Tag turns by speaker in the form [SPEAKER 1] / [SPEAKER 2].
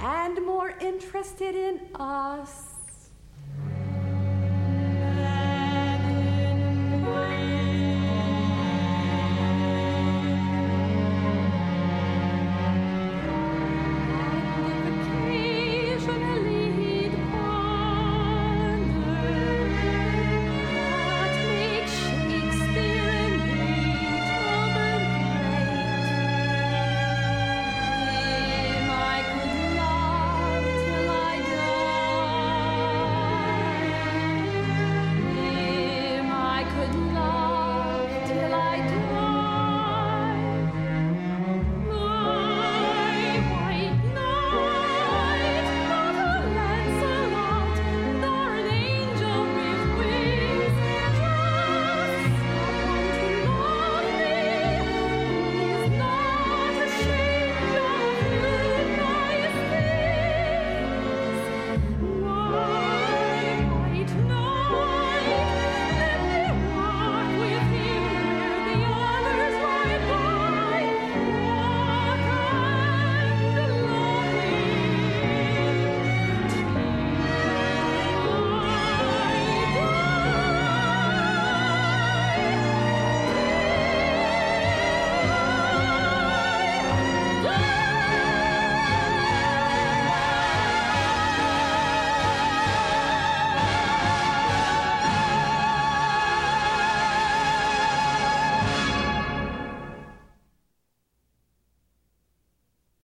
[SPEAKER 1] and more interested in us.